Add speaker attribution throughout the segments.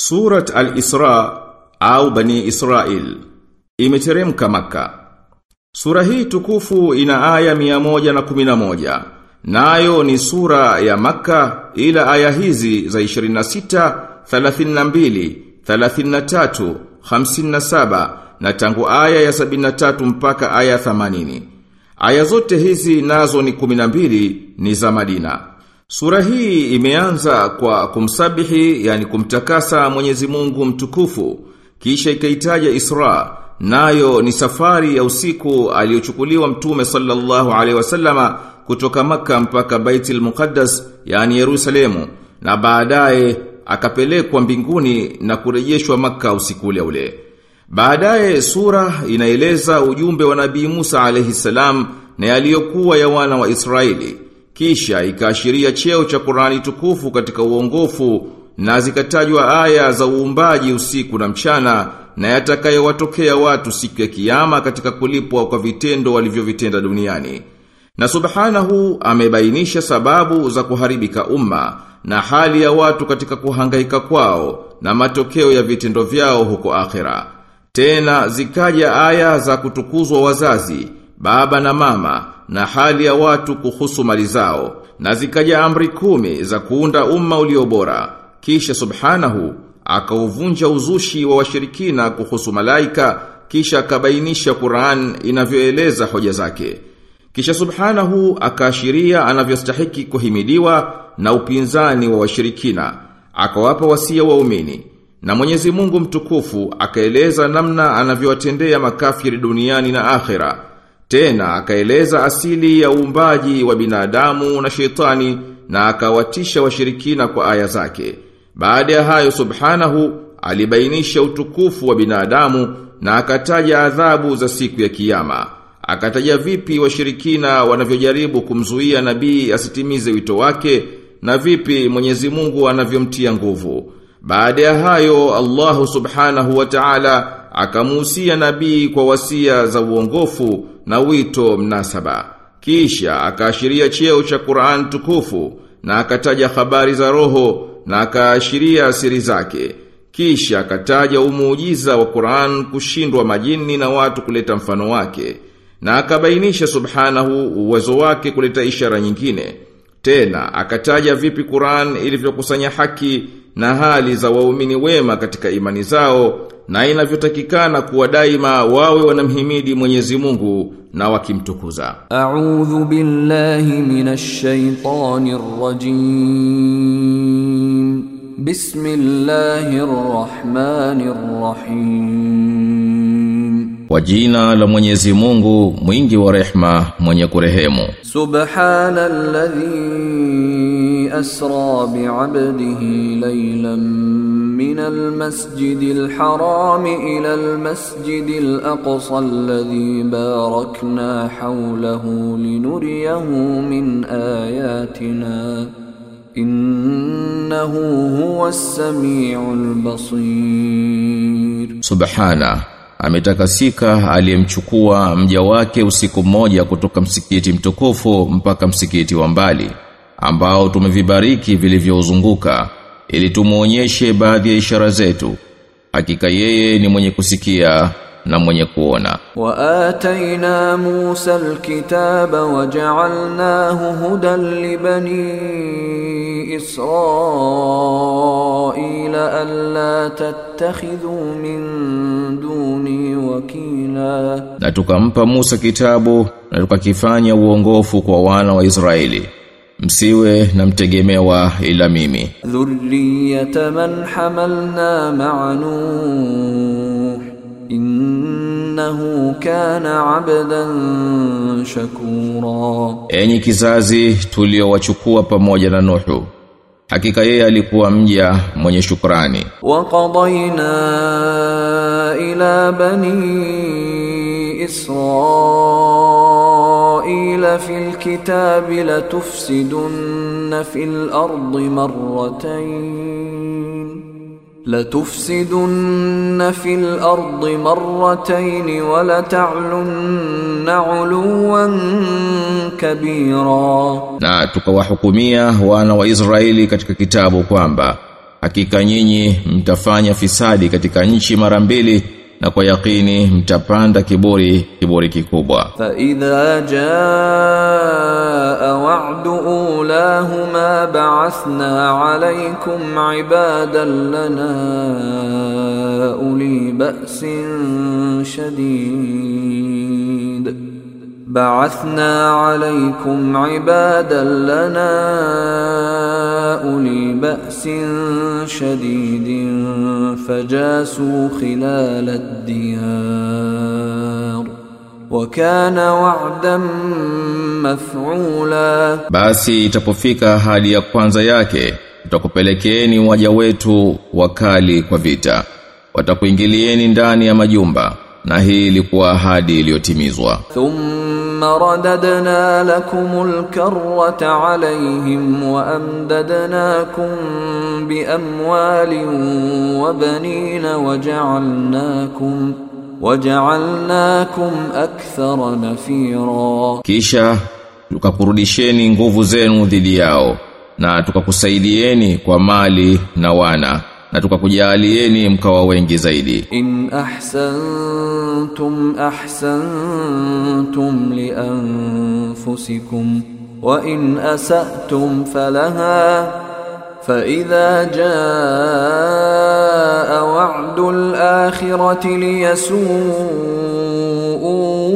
Speaker 1: Surat Al-Isra au Bani Israel imeteremka maka. Sura hii tukufu ina aya 111. Nayo ni sura ya maka ila aya hizi za 26, 32, 33, 57 na tangu aya ya 73 mpaka aya 80. Aya zote hizi nazo ni 12 ni za Madina. Sura hii imeanza kwa kumsabihi yani kumtakasa Mwenyezi Mungu mtukufu kisha ikaitaja Isra nayo ni safari ya usiku aliyochukuliwa mtume sallallahu alaihi wasallama kutoka maka mpaka Baitul Muqaddas yani Yerusalemu na baadaye akapelekwa mbinguni na kurejeshwa maka usiku ule ule. Baadaye sura inaeleza ujumbe wa Nabii Musa alaihi salam na yaliyokuwa ya wana wa Israeli. Kisha ikaashiria cheo cha Qur'ani tukufu katika uongofu na zikatajwa aya za uumbaji usiku na mchana na yatakayowatokea watu siku ya kiyama katika kulipwa kwa vitendo walivyovitenda duniani. Na subhanahu amebainisha sababu za kuharibika umma na hali ya watu katika kuhangaika kwao na matokeo ya vitendo vyao huko akhera. Tena zikaja aya za kutukuzwa wazazi, baba na mama na hali ya watu kuhusu mali zao na zikaja amri kumi za kuunda umma uliobora. Kisha subhanahu akauvunja uzushi wa washirikina kuhusu malaika kisha akabainisha Qur'an inavyoeleza hoja zake. Kisha subhanahu akaashiria anavyostahiki kuhimidiwa na upinzani wa washirikina. Akawapa wasia waumini. Na Mwenyezi Mungu mtukufu akaeleza namna anavyowatendea makafiri duniani na akhera. Tena akaeleza asili ya uumbaji wa binadamu na shetani na akawatisha washirikina kwa aya zake. Baada ya hayo subhanahu alibainisha utukufu wa binadamu na akataja adhabu za siku ya kiyama. Akataja vipi washirikina wanavyojaribu kumzuia nabii asitimize wito wake na vipi Mwenyezi Mungu anavyomtia nguvu. Baada ya hayo Allahu subhanahu wa ta'ala akamuhusia nabii kwa wasia za uongofu na wito mnasaba. Kisha akaashiria cheo cha Qur'an tukufu na akataja habari za roho na akaashiria siri zake. Kisha akataja umuujiza wa Qur'an kushindwa majini na watu kuleta mfano wake. Na akabainisha subhanahu uwezo wake kuleta ishara nyingine. Tena akataja vipi Qur'an ilivyokusanya haki na hali za waumini wema katika imani zao na inavyotakikana kuwa daima wawe wanamhimidi Mwenyezi Mungu na wakimtukuza.
Speaker 2: A'udhu billahi minash shaitanir rajim. Bismillahir rahmanir rahim.
Speaker 3: Kwa jina la Mwenyezi Mungu mwingi wa rehma mwenye kurehemu.
Speaker 2: Subhanalladhi asra bi'abdihi laylan min al-masjidil haram ila al-masjidil aqsa alladhi barakna hawlahu linuriyahu min ayatina innahu huwas samiul basir.
Speaker 3: Subhana ametakasika aliyemchukua mja wake usiku mmoja kutoka msikiti mtukufu mpaka msikiti wa mbali ambao tumevibariki vilivyouzunguka ili tumuonyeshe baadhi ya ishara zetu. Hakika yeye ni mwenye kusikia na mwenye kuona.
Speaker 2: Wa ataina Musa alkitaba wa ja'alnahu hudan li bani Israila alla tattakhidhu min duni wakila.
Speaker 3: Na tukampa Musa kitabu na tukakifanya uongofu kwa wana wa Israeli. Msiwe na mtegemewa ila mimi.
Speaker 2: Dhurriyata man hamalna ma'a nuh innahu kana abdan shakura,
Speaker 3: enyi kizazi tuliowachukua pamoja na Nuhu hakika yeye alikuwa mja mwenye shukrani.
Speaker 2: Wa qadayna ila bani Israila fil kitabi la tufsidun fil ardi marratayn لتفسدن في الأرض مرتين ولتعلن علوا كبيرا
Speaker 3: na tukawahukumia wana wa Israeli katika kitabu kwamba
Speaker 1: hakika nyinyi mtafanya fisadi katika nchi mara mbili na kwa yakini mtapanda kiburi kiburi kikubwa
Speaker 2: فإذا جاء وعد بعثنا عليكم عبادا لنا أولي بأس شديد. بعثنا عليكم عبادا لنا أولي بأس شديد فجاسوا خلال الديار. wakana wa'dan maf'ula.
Speaker 1: Basi itapofika hali ya kwanza yake tutakupelekeeni waja wetu wakali kwa vita. Watakuingilieni ndani ya majumba na hii ilikuwa ahadi iliyotimizwa.
Speaker 2: Thumma radadna lakum alkarata alayhim wa amdadnakum bi amwalin wa banina wa ja'alnakum waj'alnakum akthara nafira.
Speaker 1: Kisha tukakurudisheni nguvu zenu dhidi yao na tukakusaidieni kwa mali na wana na tukakujalieni mkawa wengi zaidi.
Speaker 2: In ahsantum ahsantum li anfusikum wa in asatum falaha فإذا جاء وعد الآخرة ليسوءوا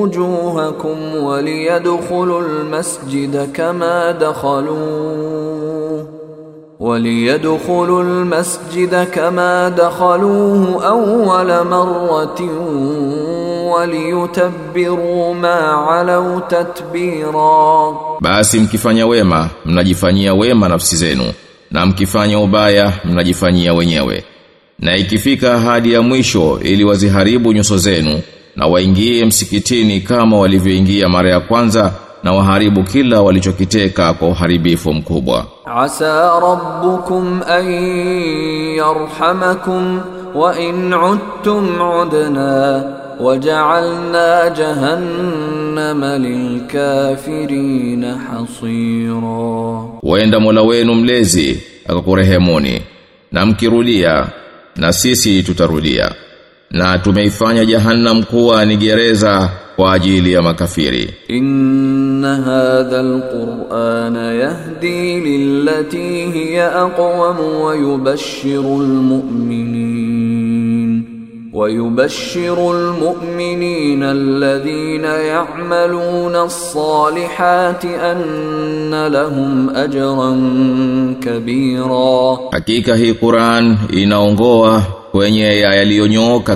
Speaker 2: وجوهكم وليدخلوا المسجد كما دخلوه وليدخلوا المسجد كما دخلوه أول مرة وليتبروا ما علوا تتبيرا.
Speaker 1: Basi mkifanya wema, mnajifanyia wema nafsi zenu, na mkifanya ubaya mnajifanyia wenyewe. Na ikifika hadi ya mwisho ili waziharibu nyuso zenu na waingie msikitini kama walivyoingia mara ya kwanza na waharibu kila walichokiteka kwa uharibifu mkubwa.
Speaker 2: Asa rabbukum an yarhamakum wa in udtum udna wajalna jahannam جهنم للكافرين حصيرا
Speaker 1: Waenda Mola wenu mlezi akakurehemuni na mkirudia na sisi tutarudia na tumeifanya jahannam kuwa ni gereza kwa ajili ya makafiri
Speaker 2: إن هذا القرآن يهدي للتي هي أقوم ويبشر المؤمنين ويبشر المؤمنين الذين يعملون الصالحات أن لهم أجرا كبيرا.
Speaker 1: حقيقة هي قرآن إنا ونغوة ونيا يليونيوكا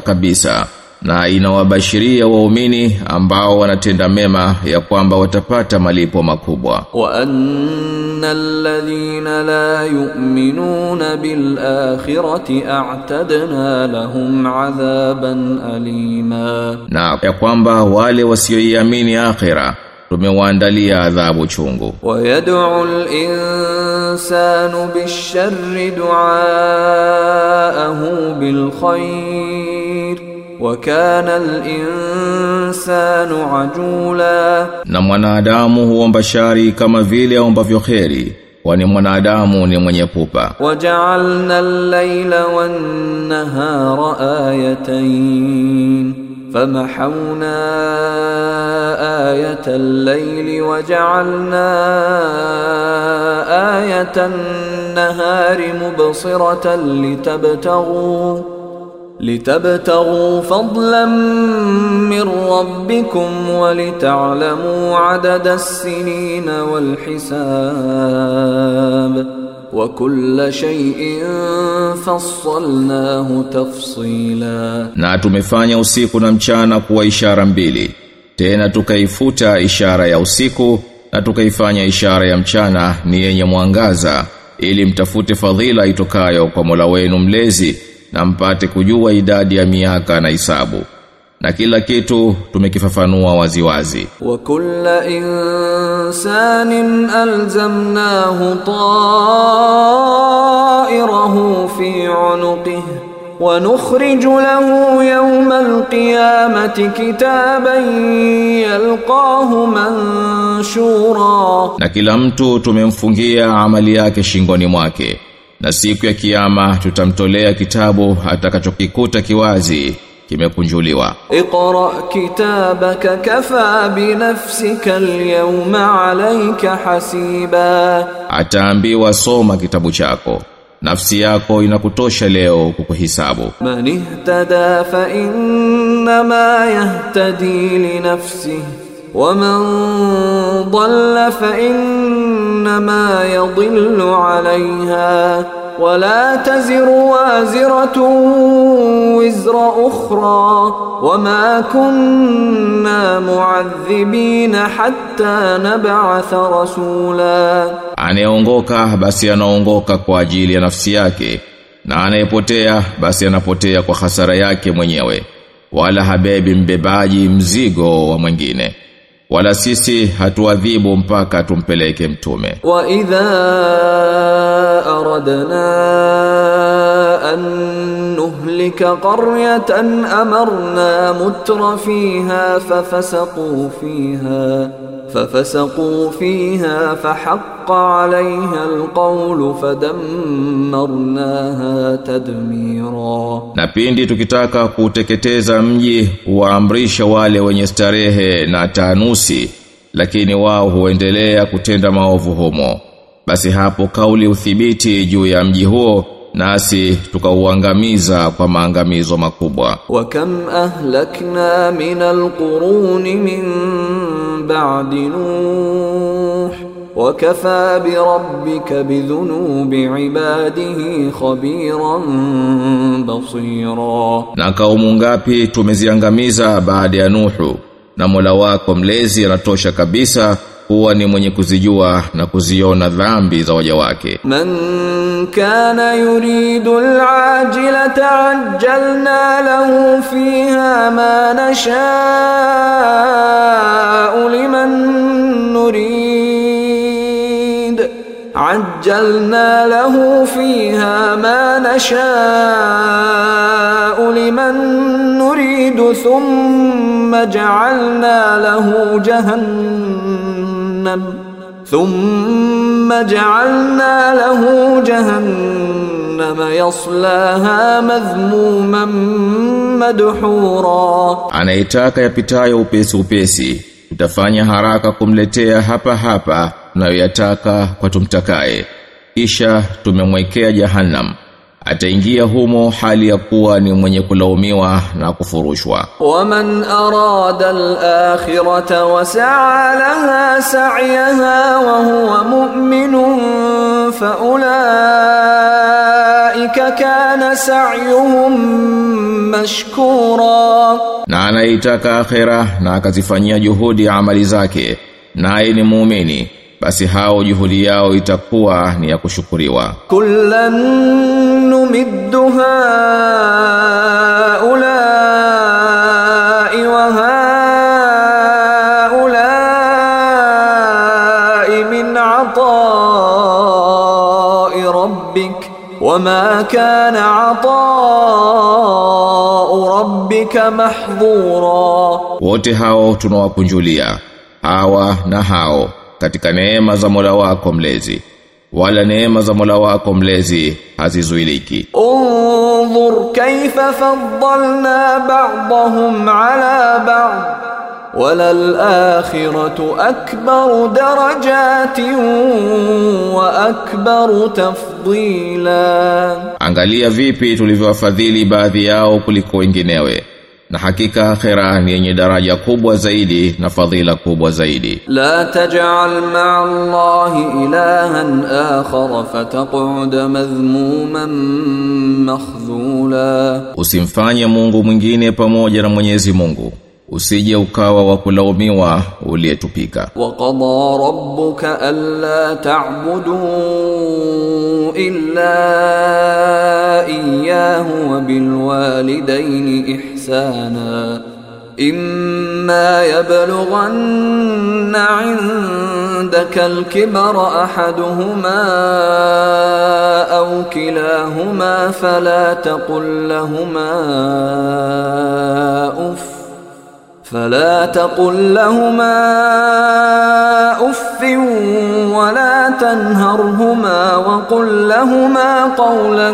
Speaker 1: na inawabashiria waumini ambao wanatenda mema ya kwamba watapata malipo makubwa.
Speaker 2: Wa annal ladhina la yu'minuna bil akhirati a'tadna lahum adhaban alima.
Speaker 1: Na ya kwamba wale wasioiamini akhira tumewaandalia adhabu chungu.
Speaker 2: Wayad'u al-insanu bish-sharri du'aahu bil khair وكان الإنسان عجولا
Speaker 1: na mwanadamu huomba shari kama vile aombavyo kheri kwani mwanadamu ni mwenye pupa
Speaker 2: وجعلنا الليل والنهار آيتين فمحونا آية الليل وجعلنا آية litabtaghu fadlan min rabbikum wa lita'lamu adada as-sinina wal hisab wa kulla shay'in fassalnahu tafsila
Speaker 1: na tumefanya usiku na mchana kuwa ishara mbili. Tena tukaifuta ishara ya usiku na tukaifanya ishara ya mchana ni yenye mwangaza ili mtafute fadhila itokayo kwa Mola wenu mlezi na mpate kujua idadi ya miaka na hisabu. Na kila kitu tumekifafanua waziwazi.
Speaker 2: Wa kulla insanin alzamnahu ta'irahu fi unuqihi wa nukhriju lahu yawma alqiyamati kitaban yalqahu manshura.
Speaker 1: Na kila mtu tumemfungia amali yake shingoni mwake na siku ya kiyama tutamtolea kitabu atakachokikuta kiwazi kimekunjuliwa.
Speaker 2: Iqra kitabaka kafa bi nafsika alyawma alayka hasiba.
Speaker 1: Ataambiwa soma kitabu chako. Nafsi yako inakutosha leo kukuhisabu.
Speaker 2: Manihtada fa inma yahtadi li nafsihi. ومن ضل فإنما يضل عليها ولا تزر وازرة وزر أخرى وما كنا معذبين حتى نبعث رسولا
Speaker 1: anayeongoka basi anaongoka kwa ajili ya nafsi yake na anayepotea basi anapotea kwa hasara yake mwenyewe wala habebi mbebaji mzigo wa mwingine wala sisi hatuadhibu mpaka tumpeleke mtume
Speaker 2: وإذا أردنا أن نهلك قرية أمرنا متر فيها ففسقوا فيها ففسقوا فيها فحق عليها القول فدمرناها تدميرا
Speaker 1: na pindi tukitaka kuteketeza mji huwaamrisha wale wenye starehe na taanusi lakini wao huendelea kutenda maovu humo basi hapo kauli uthibiti juu ya mji huo nasi tukauangamiza kwa maangamizo makubwa
Speaker 2: وكم أهلكنا بعد نوح وكفى بربك بذنوب عباده خبيرا بصيرا.
Speaker 1: Ibadihi khabiran na kaumu ngapi tumeziangamiza baada ya Nuhu, na Mola wako mlezi anatosha kabisa kuwa ni mwenye kuzijua na kuziona dhambi za waja wake
Speaker 2: من كان يريد العاجلة عجلنا له فيها ما نشاء لمن نريد عجلنا له فيها ما نشاء لمن نريد ثم جعلنا له جهنم ثم جعلنا له جهنم يصلاها مذموما مدحورا
Speaker 1: anayetaka yapitayo upesi upesi tutafanya haraka kumletea hapa hapa tunayoyataka kwa tumtakaye kisha tumemwekea jahannam ataingia humo hali ya kuwa ni mwenye kulaumiwa na kufurushwa.
Speaker 2: Waman arada al-akhirata wa sa'a laha sa'yaha wa huwa mu'minun fa ulaika kana sa'yuhum mashkura,
Speaker 1: na anaitaka akhira na akazifanyia juhudi amali zake, naye ni muumini, basi hao juhudi yao itakuwa ni ya kushukuriwa.
Speaker 2: kullan numiddu haulai wa haulai min atai rabbik wama kana atai rabbika
Speaker 1: wote hao tunawakunjulia hawa na hao katika neema za Mola wako mlezi wala neema za Mola wako mlezi hazizuiliki.
Speaker 2: Unzur kaifa faddalna ba'dahum ala ba'd wala al-akhiratu akbar darajatin wa akbar tafdila,
Speaker 1: angalia vipi tulivyowafadhili baadhi yao kuliko wenginewe na hakika akhira ni yenye daraja kubwa zaidi na fadhila kubwa zaidi.
Speaker 2: La taj'al ma'a allahi ilahan akhar fataq'ud madhmuman makhzula.
Speaker 1: Usimfanye mungu mwingine pamoja na mwenyezi mungu. usije ukawa wa kulaumiwa uliyetupika.
Speaker 2: wa qada rabbuka alla ta'budu illa iyyahu wa bil walidayni ihsana إما يبلغن عندك الكبر أحدهما أو كلاهما فلا تقل لهما أف فلا تقل لهما اف ولا تنهرهما وقل لهما قولا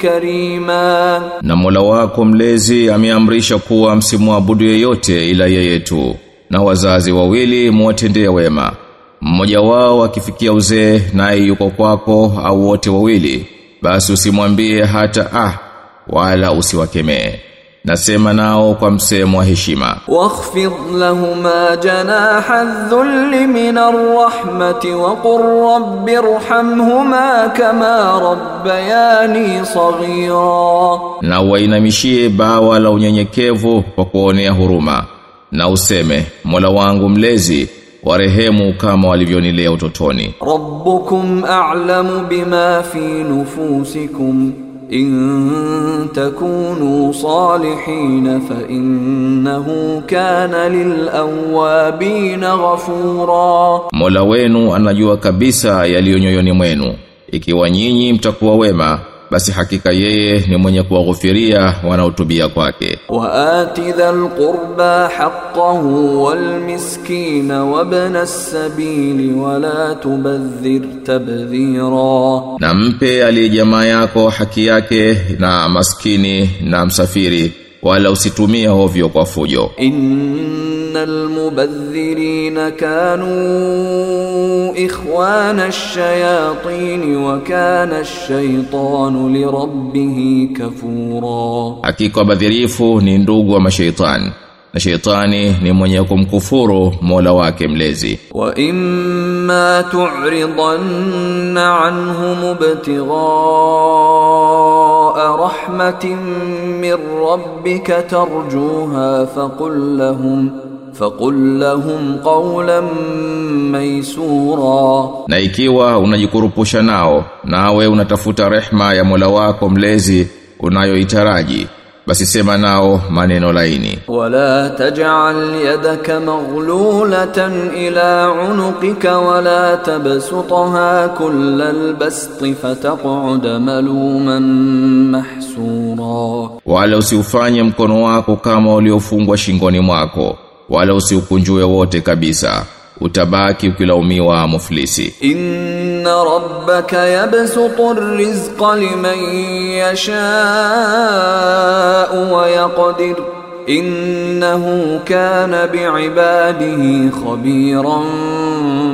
Speaker 2: كريما
Speaker 1: Na Mola wako mlezi ameamrisha kuwa msimwabudu yeyote ila yeye tu. Na wazazi wawili muwatendee wema. Mmoja wao akifikia uzee naye yuko kwako au wote wawili, basi usimwambie hata ah wala usiwakemee. nasema nao kwa msemo wa heshima.
Speaker 2: Waghfir lahumā janāḥa adh-dhulli min ar-raḥmati wa qur rabbi irhamhumā kamā rabbayānī ṣaghīrā
Speaker 1: na wainamishie bawa la unyenyekevu kwa kuonea huruma. Na useme Mola wangu mlezi warehemu kama walivyonilea utotoni.
Speaker 2: Rabbukum a'lamu bima fi nufusikum in takunu salihin fa innahu kana lilawabin ghafura,
Speaker 1: Mola wenu anajua kabisa yaliyo nyoyoni mwenu, ikiwa nyinyi mtakuwa wema basi hakika yeye ni mwenye kuwaghufiria wanaotubia kwake.
Speaker 2: Wa ati dhal qurba haqqahu wal miskina wabna as-sabili wala tubadhir tabdhira.
Speaker 1: Na mpe aliye jamaa yako haki yake na maskini na msafiri wala usitumie hovyo kwa fujo.
Speaker 2: Innal mubadhirin kanu ikhwana ash-shayatin wa kana ash-shaytan li rabbih kafura.
Speaker 1: Hakika badhirifu ni ndugu wa mashaitani na shaitani ni mwenye kumkufuru Mola wake mlezi.
Speaker 2: Wa imma tu'ridanna anhum ibtigha رحمة من ربك ترجوها فقل لهم فقل لهم قولا ميسورا
Speaker 1: Na ikiwa unajikurupusha nao nawe unatafuta rehma ya Mola wako mlezi unayoitaraji basi sema nao maneno laini.
Speaker 2: Wala taj'al yadaka maghlulatan ila unuqika wala tabsutha kullal bast fataq'ud maluman mahsura.
Speaker 1: Wala usiufanye mkono wako kama uliofungwa shingoni mwako wala usiukunjue wote kabisa utabaki ukilaumiwa muflisi.
Speaker 2: Inna rabbaka yabsutu rizqa liman yasha'u wa yaqdir. Innahu kana biibadihi khabiran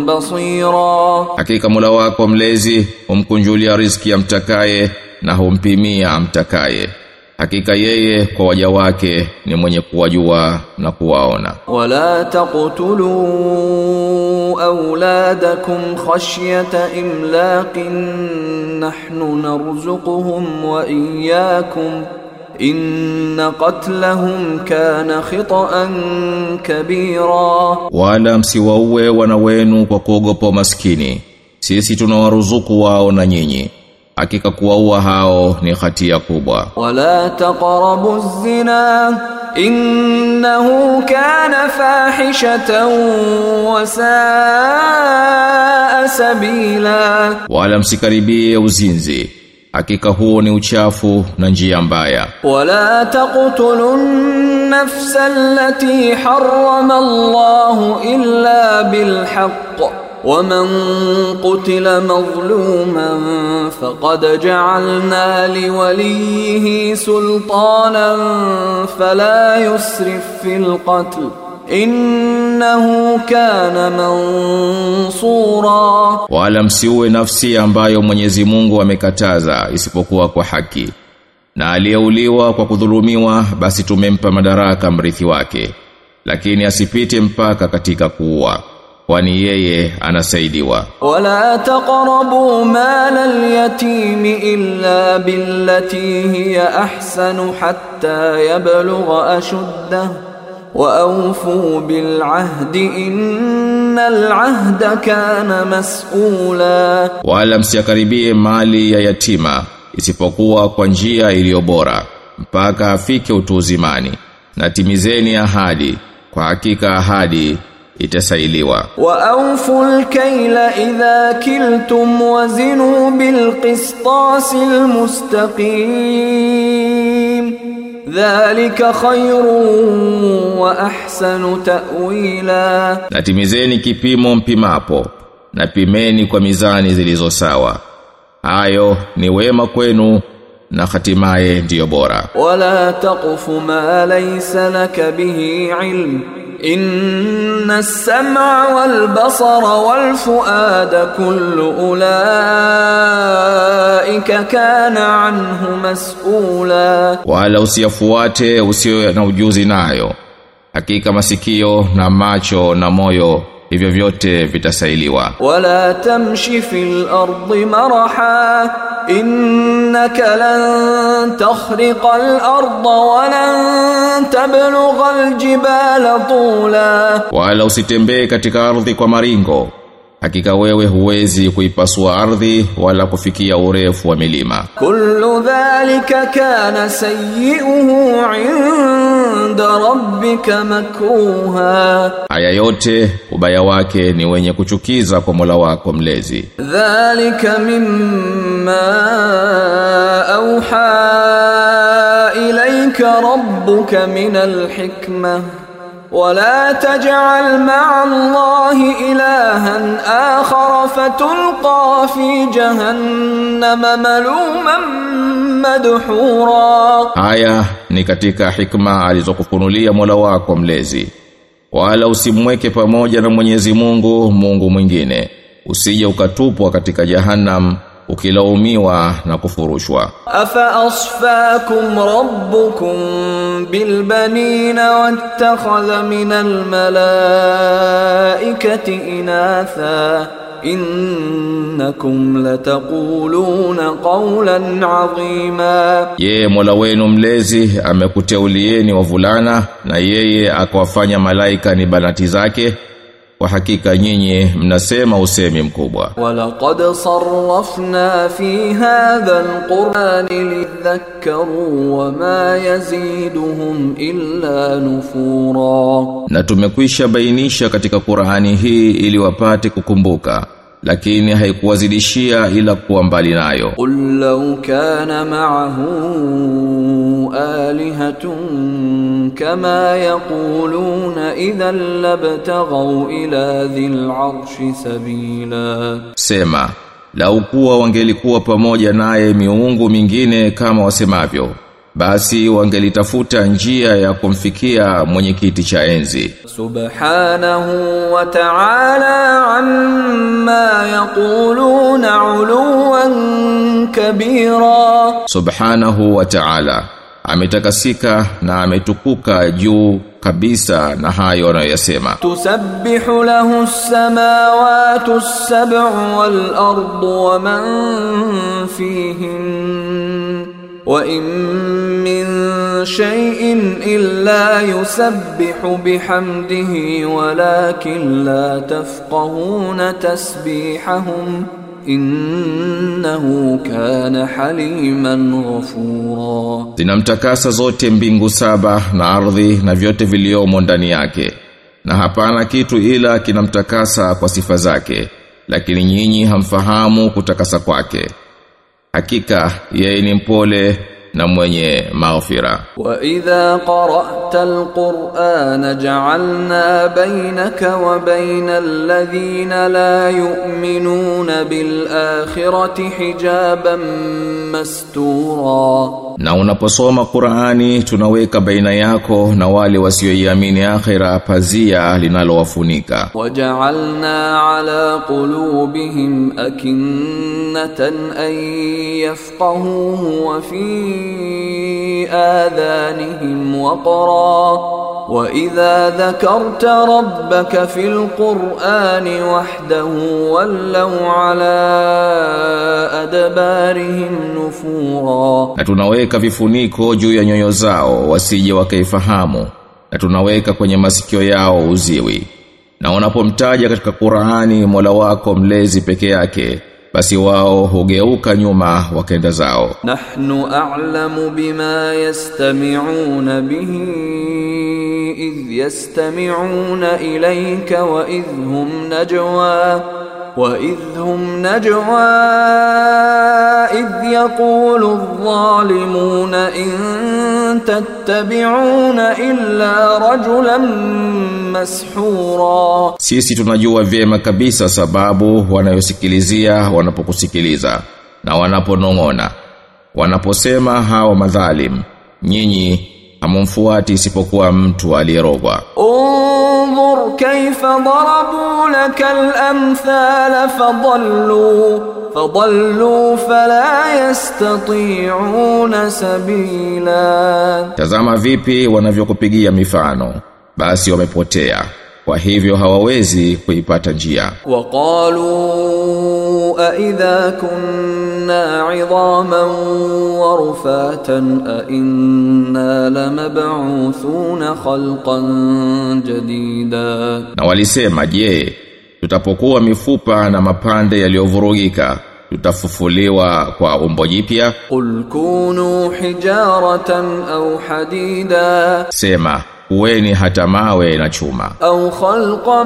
Speaker 2: basira.
Speaker 1: Hakika mula wako mlezi umkunjulia riziki amtakaye na humpimia amtakaye hakika yeye kwa waja wake ni mwenye kuwajua na kuwaona.
Speaker 2: Wala taqtulu auladakum khashyata imlaqin nahnu narzuquhum wa iyyakum. In qatlahum kana khita'an kabira.
Speaker 1: Wala msiwaue wana wenu kwa kuogopa maskini sisi tunawaruzuku wao na nyinyi hakika kuwaua hao ni hatia kubwa.
Speaker 2: Wala taqrabu zina innahu kana fahishatan wa saa sabila,
Speaker 1: wala msikaribie uzinzi hakika huo ni uchafu na njia mbaya.
Speaker 2: Wala taqtulun nafsa allati harrama Allahu illa bilhaqq ومن قتل مظلوما فقد جعلنا لوليه سلطانا فلا يسرف في القتل إنه كان منصورا
Speaker 1: wala msiue nafsi ambayo Mwenyezi Mungu amekataza isipokuwa kwa haki na aliyeuliwa kwa kudhulumiwa basi tumempa madaraka mrithi wake lakini asipite mpaka katika kuua kwani yeye anasaidiwa.
Speaker 2: Wala taqrabu mala al-yatim illa billati hiya ahsan hatta yablugha ashudda. Wa awfu bil ahdi innal ahda kana mas'ula,
Speaker 1: wala msiakaribie mali ya yatima isipokuwa kwa njia iliyo bora mpaka afike utuzimani na timizeni ahadi, kwa hakika ahadi itasailiwa.
Speaker 2: Wa awful kayla idha kiltum wazinu bilqistasil mustaqim. Dhalika khayrun wa
Speaker 1: ahsanu ta'wila. Natimizeni kipimo mpimapo na pimeni kwa mizani zilizo sawa. Hayo ni wema kwenu na hatimaye ndiyo bora.
Speaker 2: Wala taqfu ma laysa laka bihi ilm. Inna as-sam'a wal basara wal fuada kullu ulaika kana anhu mas'ula,
Speaker 1: wala usiyafuate usiyo na ujuzi nayo, hakika masikio na macho na moyo hivyo vyote vitasailiwa.
Speaker 2: Wala tamshi fil ardi maraha innaka lan takhriqa al arda wa lan tablugha al jibala tula.
Speaker 1: Wala usitembee katika ardhi kwa maringo hakika wewe huwezi kuipasua ardhi wala kufikia urefu wa milima.
Speaker 2: Kullu dhalika kana sayyi'uhu 'inda rabbika makruha.
Speaker 1: Aya yote ubaya wake ni wenye kuchukiza kwa Mola wako mlezi.
Speaker 2: Dhalika mimma auha ilayka rabbuka min alhikmah ولا تجعل مع الله إلها آخر فتلقى في جهنم ملوما مدحورا
Speaker 1: Haya ni katika hikma alizokufunulia Mola wako mlezi. Wala usimweke pamoja na Mwenyezi Mungu Mungu mwingine. Usije ukatupwa katika jahannam ukilaumiwa na kufurushwa.
Speaker 2: Afa asfaakum rabbukum bilbanina wattakhadha minal malaikati inatha. Innakum lataquluna qawlan
Speaker 1: adhima, ye Mola wenu mlezi amekuteulieni wavulana na yeye akawafanya malaika ni banati zake kwa hakika nyinyi mnasema usemi mkubwa.
Speaker 2: Walaqad sarrafna fi hadha alquran lidhakkaru wama yaziduhum illa nufura.
Speaker 1: Na tumekwisha bainisha katika Qur'ani hii ili wapate kukumbuka lakini haikuwazidishia ila kuwa mbali nayo.
Speaker 2: Qul law kana ma'ahu alihatun kama yaquluna idhan labtaghaw ila dhil arshi sabila.
Speaker 1: Sema la ukuwa wangelikuwa pamoja naye miungu mingine kama wasemavyo basi wangelitafuta njia ya kumfikia mwenye kiti cha enzi.
Speaker 2: Subhanahu wa ta'ala amma yaquluna uluwan kabira.
Speaker 1: Subhanahu wa ta'ala ametakasika na ametukuka juu kabisa na hayo anayosema
Speaker 2: tusabbihu lahu as-samawati as-sab'u wal ardu wa man fihim وإن من شيء إلا يسبح بحمده ولكن لا تفقهون تسبيحهم إنه كان حليما غفورا
Speaker 1: Zinamtakasa zote mbingu saba na ardhi na vyote viliomo ndani yake. Na hapana kitu ila kinamtakasa kwa sifa zake, lakini nyinyi hamfahamu kutakasa kwake. Hakika yeye ni mpole na mwenye maghfira.
Speaker 2: وإذا قرأت القرآن جعلنا بينك وبين الذين لا يؤمنون بالآخرة حجابا مستورا
Speaker 1: Na unaposoma Qur'ani tunaweka baina yako na wale wasioiamini akhira pazia linalowafunika.
Speaker 2: وجعلنا على قلوبهم أكنة أن يفقهوه وفي آذانهم وقرا وإذا ذكرت ربك في القرآن وحده ولوا على أدبارهم نفورا
Speaker 1: Na tunaweka vifuniko juu ya nyoyo zao wasije wakaifahamu na tunaweka kwenye masikio yao uziwi. Na unapomtaja katika Qur'ani Mola wako mlezi peke yake basi wao hugeuka nyuma wakenda zao.
Speaker 2: نحن أعلم بما يستمعون به إذ يستمعون إليك وإذ هم نجوى وإذ هم نجوى إذ يقول الظالمون إن تتبعون إلا رجلا مسحورا
Speaker 1: Sisi tunajua vyema kabisa sababu wanayosikilizia wanapokusikiliza na wanaponong'ona. Wanaposema hao madhalim, nyinyi hamumfuati isipokuwa mtu aliyerogwa.
Speaker 2: Unzur kaifa darabu lakal amthal fadallu fadallu fala yastati'una sabila.
Speaker 1: Tazama vipi wanavyokupigia mifano. Basi wamepotea. Kwa hivyo hawawezi kuipata njia.
Speaker 2: Waqalu a idha kunna كنا عظاما ورفاتا أإنا لمبعوثون خلقا جديدا
Speaker 1: Na walisema, je, tutapokuwa mifupa na mapande yaliyovurugika, tutafufuliwa kwa umbo jipya?
Speaker 2: قل كونوا حجارة أو حديدا
Speaker 1: Sema, kuweni hata mawe na chuma.
Speaker 2: أو خلقا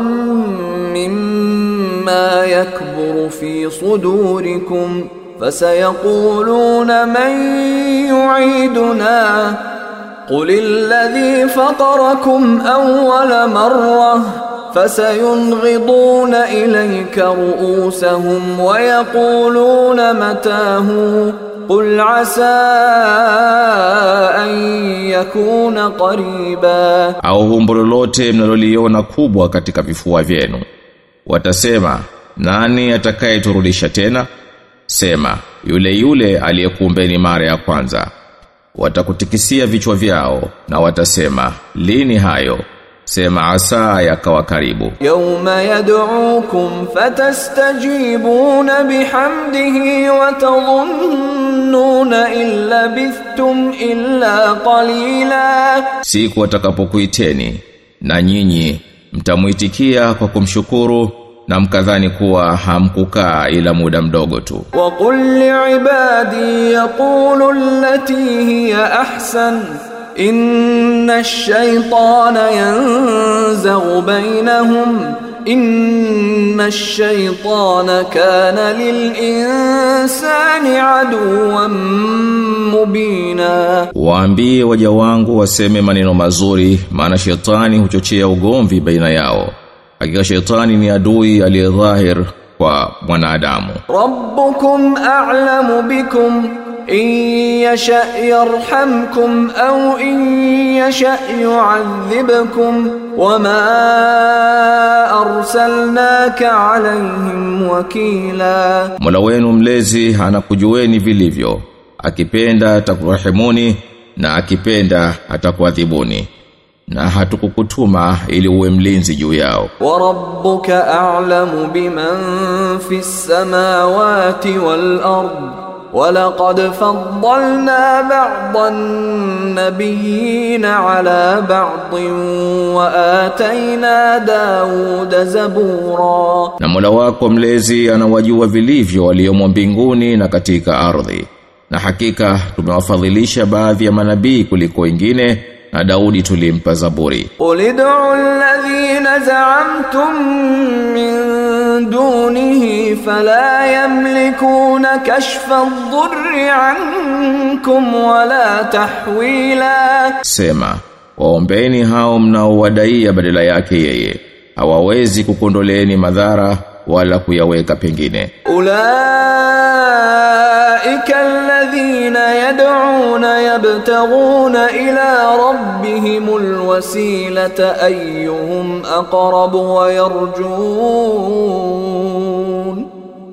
Speaker 2: مما يكبر في صدوركم فسيقولون من يعيدنا قل الذي فطركم أول مرة فسينغضون إليك رؤوسهم ويقولون متاه قل عسى أن يكون قريبا
Speaker 1: Au umbo lolote mnaloliona kubwa katika vifua vyenu. Watasema, nani atakayeturudisha tena? Sema, yule yule aliyekuumbeni mara ya kwanza. Watakutikisia vichwa vyao na watasema, lini hayo? Sema asa yakawa karibu.
Speaker 2: Yawma yad'ukum fatastajibuna bihamdihi wa tadhunnuna illa bithtum illa qalila.
Speaker 1: Siku watakapokuiteni na nyinyi mtamwitikia kwa kumshukuru na mkadhani kuwa hamkukaa ila muda mdogo tu.
Speaker 2: Wa qul liibadi yaqulu allati hiya ahsan inna ash-shaytana yanzaghu bainahum inna ash-shaytana kana lil insani aduwan mubina,
Speaker 1: waambie waja wangu waseme maneno mazuri, maana shetani huchochea ugomvi baina yao hakika shetani ni adui aliyedhahir kwa mwanadamu.
Speaker 2: Rabbukum a'lamu bikum in yasha yarhamkum au in yasha yu'adhibkum wama arsalnaka alayhim wakila.
Speaker 1: Mola wenu mlezi anakujueni vilivyo akipenda atakurahimuni na akipenda atakuadhibuni Na hatukukutuma ili uwe mlinzi juu yao.
Speaker 2: وربك أعلم بمن في السماوات والأرض ولقد فضلنا بعض النبيين على بعض وآتينا داود زبورا
Speaker 1: Na Mola wako mlezi anawajua vilivyo waliomo mbinguni na katika ardhi. Na hakika tumewafadhilisha baadhi ya manabii kuliko wengine na Daudi tulimpa Zaburi.
Speaker 2: Ulidu alladhina za'amtum min dunihi fala yamlikuna kashfa adh-dhurri ankum wala tahwila,
Speaker 1: sema waombeni hao mnaowadaia badala yake yeye hawawezi kukondoleeni madhara wala kuyaweka pengine
Speaker 2: ulaika alladhina yad'una yabtaghuna ila rabbihim wasilata ayyuhum aqrab wa yarjun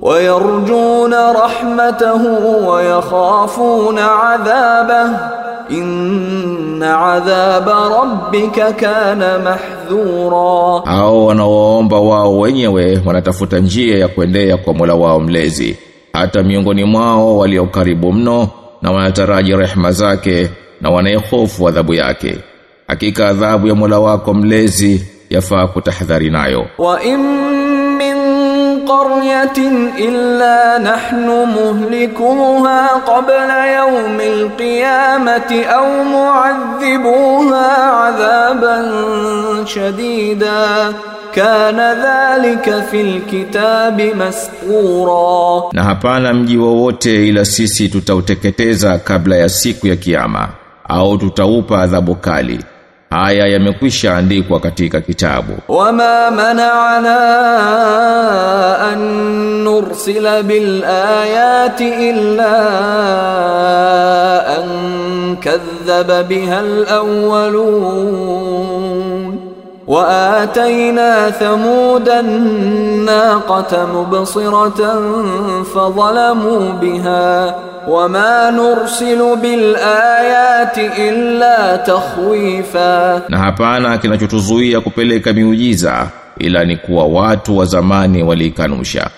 Speaker 2: wa yarjun rahmatahu wa yakhafuna 'adhabahu inna adhaba rabbika kana mahdhura
Speaker 1: hao wanaoomba wao wenyewe wanatafuta njia ya kuendea kwa Mola wao mlezi. Hata miongoni mwao walio karibu mno na wanataraji rehema zake na wanayehofu adhabu yake. Hakika adhabu ya Mola wako mlezi yafaa kutahadhari nayo.
Speaker 2: Wa imma qaryatin illa nahnu muhlikuha qabla yawm alqiyamati aw mu'adhibuha 'adhaban shadida kana dhalika fil kitabi masqura
Speaker 1: na hapana mji wowote ila sisi tutauteketeza kabla ya siku ya kiyama au tutaupa adhabu kali. haya yamekwisha andikwa katika kitabu
Speaker 2: وما منعنا أن نرسل بالآيات إلا أن كذب بها الأولون وآتينا ثمود الناقة مبصرة فظلموا wama nursilu bilayati illa takhwifa,
Speaker 1: na hapana kinachotuzuia kupeleka miujiza ila ni kuwa watu wa zamani waliikanusha.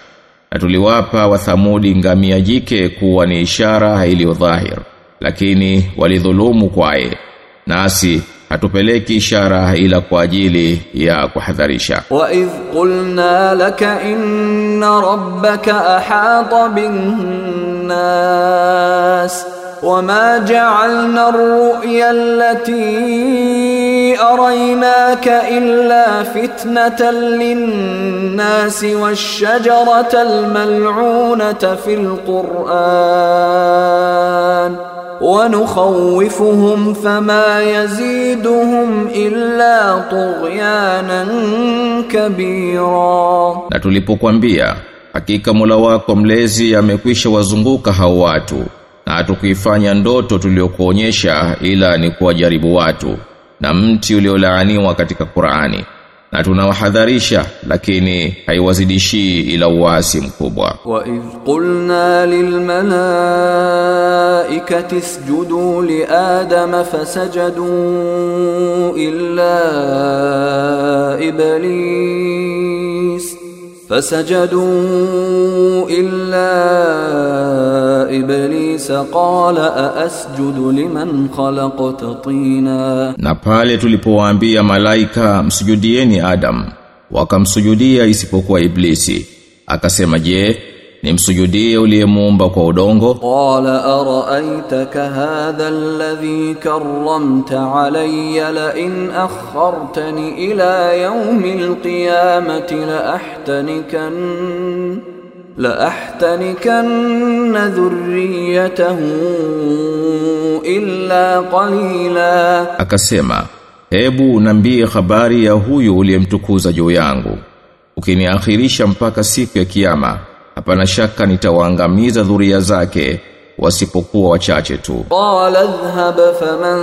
Speaker 1: Na tuliwapa wathamudi ngamia jike kuwa ni ishara iliyo dhahir lakini walidhulumu kwaye. Nasi hatupeleki ishara ila kwa ajili ya kuhadharisha.
Speaker 2: وإذ قلنا لك إن ربك أحاط بالناس وما جعلنا الرؤيا التي أريناك إلا فتنة للناس والشجرة الملعونة في القرآن ونخوفهم فما يزيدهم إلا طغيانا كبيرا
Speaker 1: na tulipokuambia hakika Mola wako mlezi amekwisha wazunguka hao watu na hatukuifanya ndoto tuliyokuonyesha ila ni kuwajaribu watu na mti uliolaaniwa katika Qur'ani na tunawahadharisha lakini haiwazidishii ila uasi mkubwa
Speaker 2: وإذ قلنا للملائكة اسجدوا لآدم فسجدوا إلا إبليس fasajadu illa iblis qala aasjudu liman khalaqta tina,
Speaker 1: na pale tulipowaambia malaika msujudieni Adam, wakamsujudia isipokuwa Iblisi, akasema je nimsujudie uliyemuumba kwa udongo.
Speaker 2: Qala araitaka hadha alladhi karramta alayya la in akhartani ila yawmi alqiyamati la ahtanikan la ahtanikan dhurriyatahu illa qalila.
Speaker 1: Akasema hebu nambie habari ya huyu uliyemtukuza juu yangu. Ukiniakhirisha mpaka siku ya kiyama hapana shaka nitawaangamiza dhuria zake wasipokuwa wachache tu.
Speaker 2: Qala dhhab faman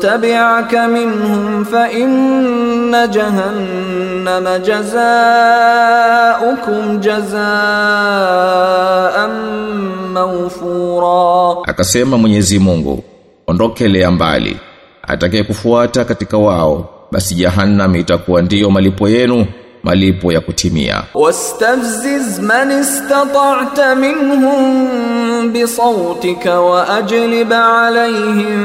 Speaker 2: tabi'aka minhum fa inna jahannama jazaa'ukum jazaa'an mawfura.
Speaker 1: Akasema Mwenyezi Mungu ondokelea mbali. Atakayekufuata katika wao basi jahannam itakuwa ndiyo malipo yenu malipo ya kutimia
Speaker 2: واستفزز من استطعت منهم بصوتك وأجلب عليهم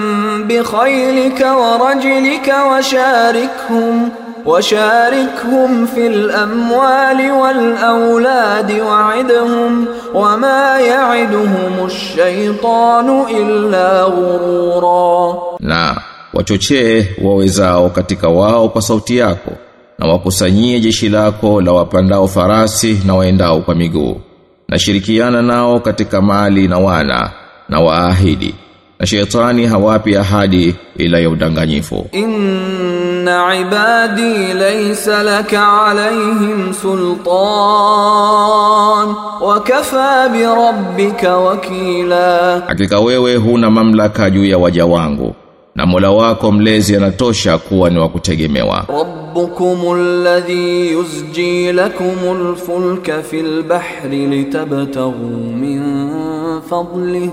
Speaker 2: بخيلك ورجلك وشاركهم وشاركهم في الأموال والأولاد وعدهم وما يعدهم الشيطان إلا غرورا
Speaker 1: na wachochee wawezao katika wao kwa sauti yako na wakusanyie jeshi lako la wapandao farasi na waendao kwa miguu. Na shirikiana nao katika mali na wana na waahidi na shetani hawapi ahadi ila ya udanganyifu.
Speaker 2: Inna ibadi laysa laka alayhim sultan wa kafa bi rabbika wakila.
Speaker 1: Hakika wewe huna mamlaka juu ya waja wangu na Mola wako mlezi anatosha kuwa ni wa kutegemewa.
Speaker 2: Rabbukumul ladhi yusji lakumul fulka fil bahri litabtaghu min fadlihi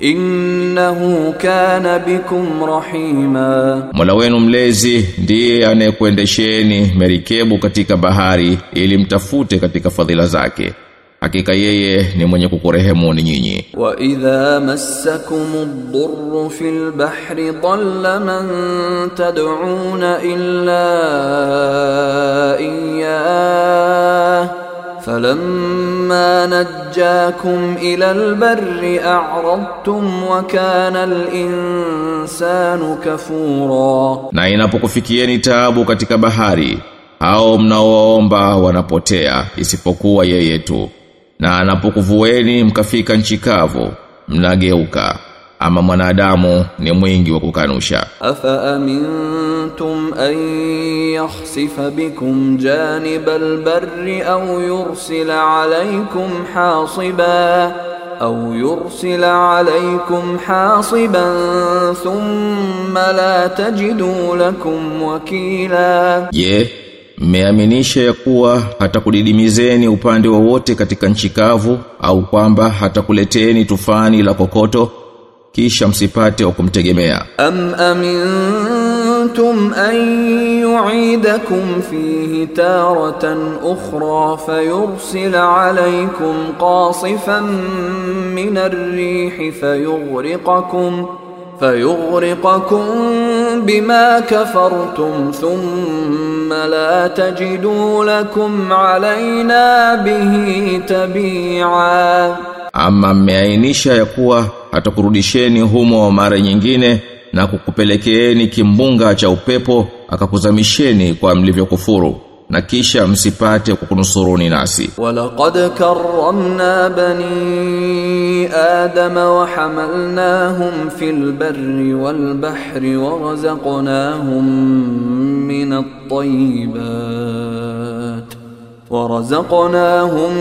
Speaker 2: innahu kana bikum rahima,
Speaker 1: Mola wenu mlezi ndiye anayekuendesheni merikebu katika bahari ili mtafute katika fadhila zake hakika yeye ni mwenye kukurehemuni nyinyi
Speaker 2: وإذا مسكم الضر في البحر ضل من تدعون إلا إياه فلما نجاكم إلى البر أعرضتم وكان الإنسان كفورا
Speaker 1: na inapokufikieni taabu katika bahari au mnaoomba wanapotea isipokuwa yeye tu na anapokuvueni mkafika nchi kavu mnageuka ama mwanadamu ni mwingi wa kukanusha
Speaker 2: afa amintum an yakhsifa bikum janib albarri au yursila alaykum hasiba au yursila alaykum hasiban thumma la tajidu lakum wakila
Speaker 1: je yeah mmeaminisha ya kuwa hatakudidimizeni upande wowote katika nchi kavu au kwamba hatakuleteni tufani la kokoto kisha msipate wa kumtegemea.
Speaker 2: Am amintum an yu'idakum fihi taratan ukhra fayursil alaykum qasifan min ar-rih fayughriqakum فيغرقكم بما كفرتم ثم لا تجدوا لكم علينا به تبيعا
Speaker 1: ama mmeainisha ya kuwa hatakurudisheni humo mara nyingine na kukupelekeeni kimbunga cha upepo akakuzamisheni kwa mlivyokufuru na kisha msipate kunusuruni nasi
Speaker 2: walaqad karramna bani adama wa hamalnahum fil barri wal bahri wa razaqnahum min at-tayyibat ورزقناهم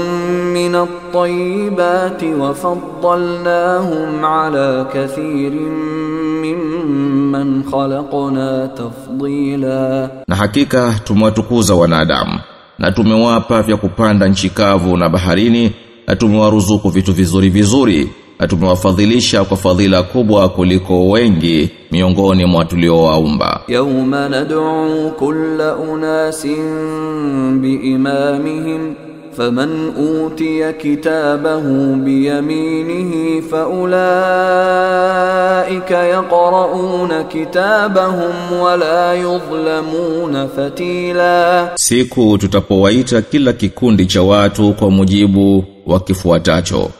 Speaker 2: من الطيبات وفضلناهم على كثير من mimman khalaqna tafdila
Speaker 1: na hakika tumewatukuza wanadamu na tumewapa vya kupanda nchi kavu na baharini na tumewaruzuku vitu vizuri vizuri na tumewafadhilisha kwa fadhila kubwa kuliko wengi miongoni mwa tuliowaumba.
Speaker 2: Yauma nad'u kulla unasin biimamihim فمن أوتي كتابه بيمينه فأولئك يقرؤون كتابهم ولا يظلمون فتيلا
Speaker 1: siku tutapowaita kila kikundi cha watu kwa mujibu wa kifuatacho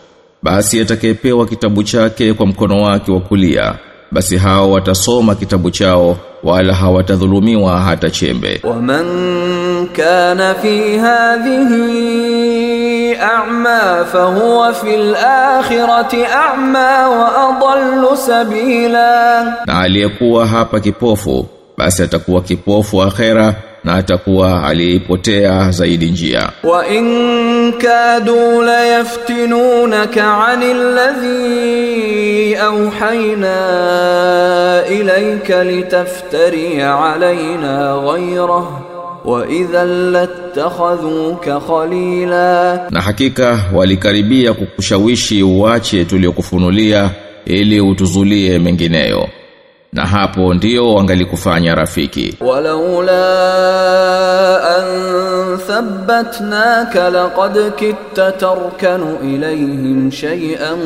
Speaker 1: basi atakayepewa kitabu chake kwa mkono wake wa kulia basi hao watasoma kitabu chao wala hawatadhulumiwa hata chembe.
Speaker 2: Waman kana fi hadhihi a'ma fahuwa fil akhirati a'ma wa adallu sabila.
Speaker 1: Na aliyekuwa hapa kipofu basi atakuwa kipofu akhera na atakuwa aliipotea zaidi njia.
Speaker 2: Wa in كادوا ليفتنونك عن الذي أوحينا إليك لتفتري علينا غيره وإذا لاتخذوك خليلا
Speaker 1: na hakika walikaribia kukushawishi uache tuliokufunulia ili utuzulie mengineyo na hapo ndio wangalikufanya rafiki.
Speaker 2: Walaula an thabbatnaka laqad kitta tarkanu ilayhim shay'an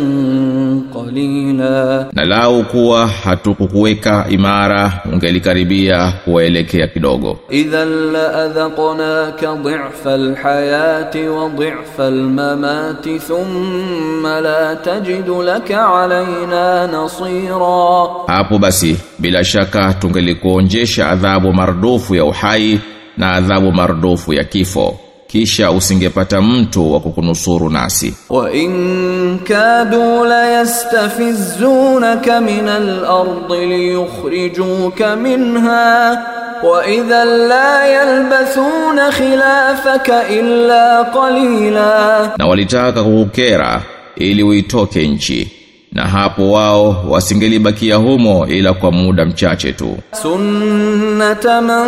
Speaker 2: qalila.
Speaker 1: Na lau kuwa hatukukuweka imara ungelikaribia kuelekea kidogo.
Speaker 2: Idhan la adhaqnaka dhi'fa alhayati wa dhi'fa almamati thumma la tajidu laka alayna nasira.
Speaker 1: Hapo basi bila shaka tungelikuonjesha adhabu mardufu ya uhai na adhabu mardufu ya kifo. Kisha usingepata mtu wa kukunusuru nasi.
Speaker 2: Wa in kadu la yastafizunaka min al-ardi liyukhrijuka minha wa idha la yalbathuna khilafaka illa qalila.
Speaker 1: Na walitaka kukukera ili uitoke nchi na hapo wao wasingelibakia humo ila kwa muda mchache tu.
Speaker 2: Sunnata man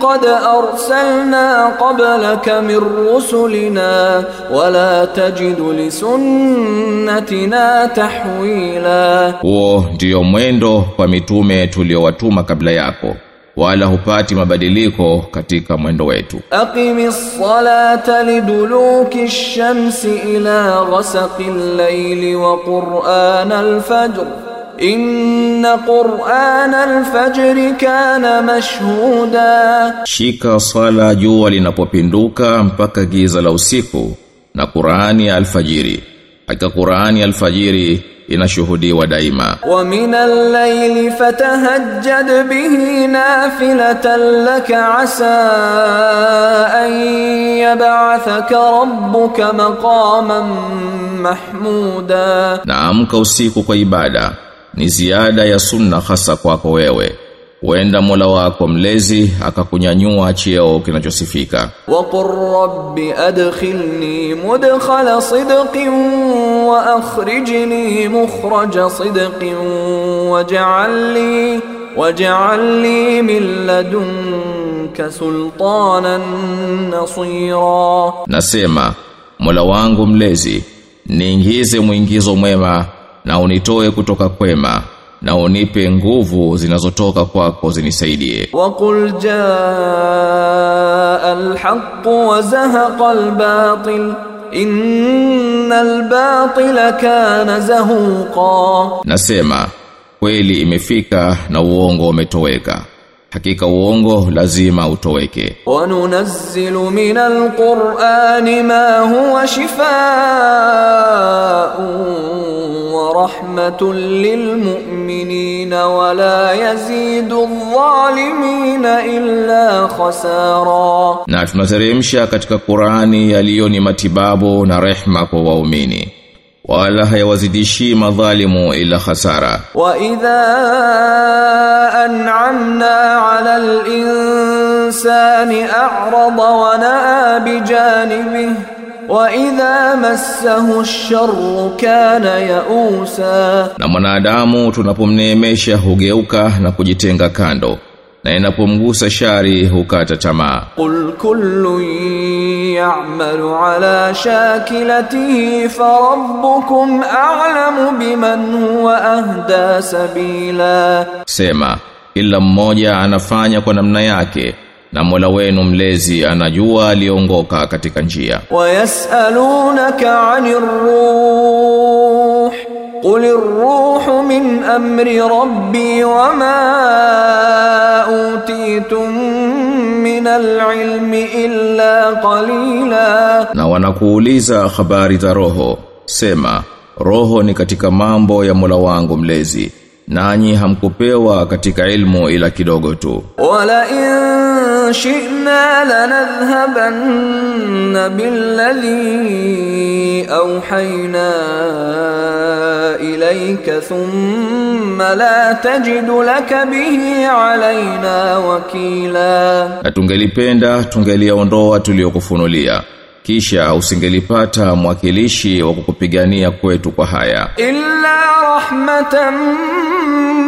Speaker 2: qad arsalna qablaka min rusulina wala tajidu li sunnatina tahwila.
Speaker 1: Huo ndio mwendo kwa mitume tuliowatuma kabla yako wala hupati mabadiliko katika mwendo wetu.
Speaker 2: Aqimis salata liduluki shamsi ila ghasaqil layli wa qur'an alfajr inna qur'an al-fajr kana mashhuda,
Speaker 1: shika sala jua linapopinduka mpaka giza la usiku na Qur'ani alfajiri. Hakika Qur'ani alfajiri inashuhudiwa daima.
Speaker 2: Wa minal layli fatahajjad bihi nafilatan laka asa an yab'athaka rabbuka maqaman
Speaker 1: mahmuda. Naamka usiku kwa ibada. Ni ziada ya sunna hasa kwako wewe. Wenda Mola wako mlezi akakunyanyua cheo kinachosifika.
Speaker 2: Wa qur rabbi adkhilni mudkhala sidqin wa akhrijni mukhraja sidqin waj'al li waj'al li min ladunka sultanan nasira.
Speaker 1: Nasema Mola wangu mlezi niingize mwingizo mwema na unitoe kutoka kwema na unipe nguvu zinazotoka kwako zinisaidie.
Speaker 2: Wa qul jaa alhaq wa zahaqa albatil innal batila kana zahuqa,
Speaker 1: nasema kweli imefika na uongo umetoweka hakika uongo lazima utoweke.
Speaker 2: Wa nunazzilu min alqur'ani ma huwa shifaa'un wa rahmatun lilmu'minina wa la yazidu adh-dhalimina illa khasara.
Speaker 1: Na tunateremsha katika Qur'ani yaliyo ni matibabu na rehma kwa waumini wala hayawazidishi madhalimu ila hasara
Speaker 2: wa idha an'amna 'ala al-insani a'rada wa na'a bi janibi wa idha massahu ash-sharr kana ya'usa.
Speaker 1: Na mwanadamu tunapomneemesha hugeuka na kujitenga kando na inapomgusa shari hukata tamaa.
Speaker 2: Qul kullu ya'malu ala shakilatihi farabbukum a'lamu biman huwa ahda sabila.
Speaker 1: Sema ila mmoja anafanya kwa namna yake na Mola wenu mlezi anajua aliongoka katika njia.
Speaker 2: Wayasalunaka 'anir ruh. Qulir ruhu min amri rabbi wa ma utitum min alilmi illa qalila,
Speaker 1: na wanakuuliza habari za roho, sema roho ni katika mambo ya Mola wangu mlezi. Nanyi hamkupewa katika ilmu ila kidogo tu.
Speaker 2: Wala in شئنا لنذهبن بالذي أوحينا إليك ثم لا تجد لك به علينا وكيلا
Speaker 1: na tungelipenda tungeliondoa tuliokufunulia kisha usingelipata mwakilishi wa kukupigania kwetu kwa haya
Speaker 2: إلا رحمة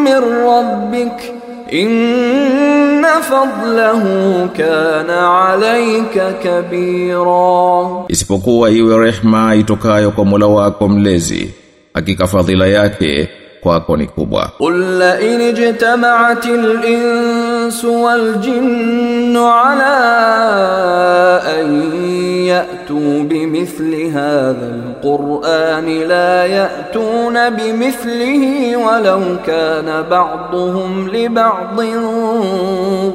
Speaker 2: من ربك Inna fadlahu kana alayka kabira,
Speaker 1: isipokuwa iwe rehma itokayo kwa Mola wako mlezi, hakika fadhila yake kwako ni kubwa.
Speaker 2: Qul la in ijtama'atil insu wal jinnu ala an ya'tu bimithli hadha القرآن لا يأتون بمثله ولو كان بعضهم لبعض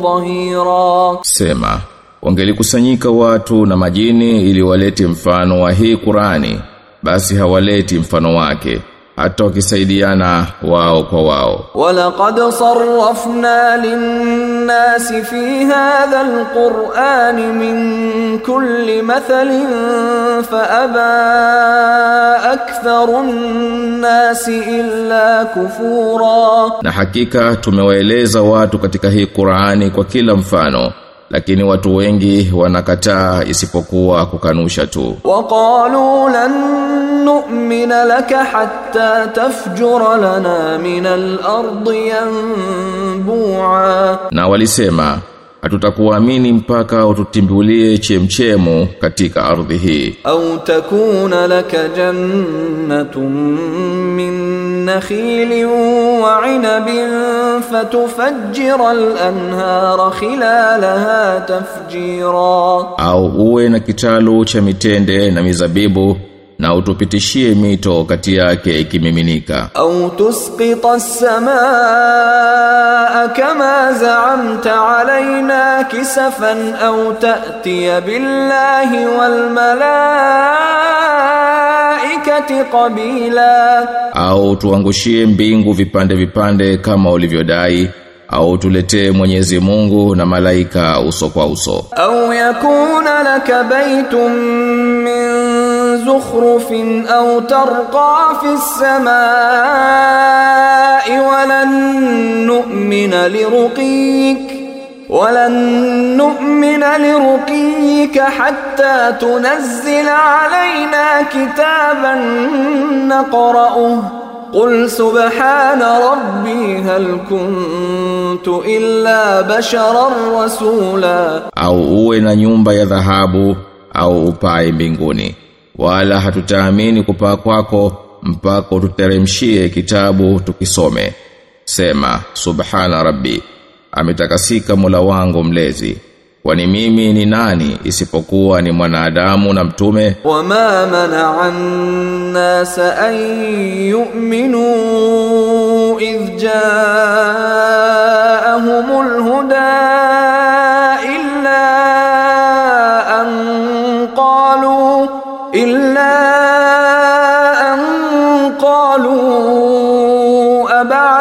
Speaker 2: ظهيرا
Speaker 1: Sema, wangelikusanyika watu na majini ili walete mfano wa hii Qurani, basi hawaleti mfano wake, hata wakisaidiana wao kwa wao.
Speaker 2: ولقد صرفنا للناس في هذا القرآن من كل مثل فأبى أكثر الناس إلا كفورا.
Speaker 1: نحكيك تمويليز واتو katika hii Qur'ani kwa lakini watu wengi wanakataa isipokuwa kukanusha tu.
Speaker 2: Waqalu lan nu'mina laka hatta tafjura lana min al-ardi yanbu'a.
Speaker 1: Na walisema hatutakuamini mpaka ututimbulie chemchemu katika ardhi hii.
Speaker 2: Au takuna laka jannatun min nakhilin wa 'inabin fatufajjira al-anhara khilalaha tafjira.
Speaker 1: Au uwe na kitalu cha mitende na mizabibu na utupitishie mito kati yake ikimiminika.
Speaker 2: Au tusqita as-samaa kama za'amta alaina kisafan au ta'tiya billahi wal malaa'ikati qabila.
Speaker 1: Au tuangushie mbingu vipande vipande kama ulivyodai au tuletee Mwenyezi Mungu na malaika uso kwa uso.
Speaker 2: Au yakuna laka baitun min زخرف أو ترقى في السماء ولن نؤمن لرقيك ولن نؤمن لرقيك حتى تنزل علينا كتابا نقرأه قل سبحان ربي هل كنت إلا بشرا رسولا
Speaker 1: au uwe na nyumba ya dhahabu au upae wala hatutaamini kupaa kwako mpaka tuteremshie kitabu tukisome. Sema subhana rabbi ametakasika mula wangu mlezi. Kwani mimi ni nani isipokuwa ni mwanadamu na mtume?
Speaker 2: Wama mana'annas an yu'minu idh ja'ahumul hudaa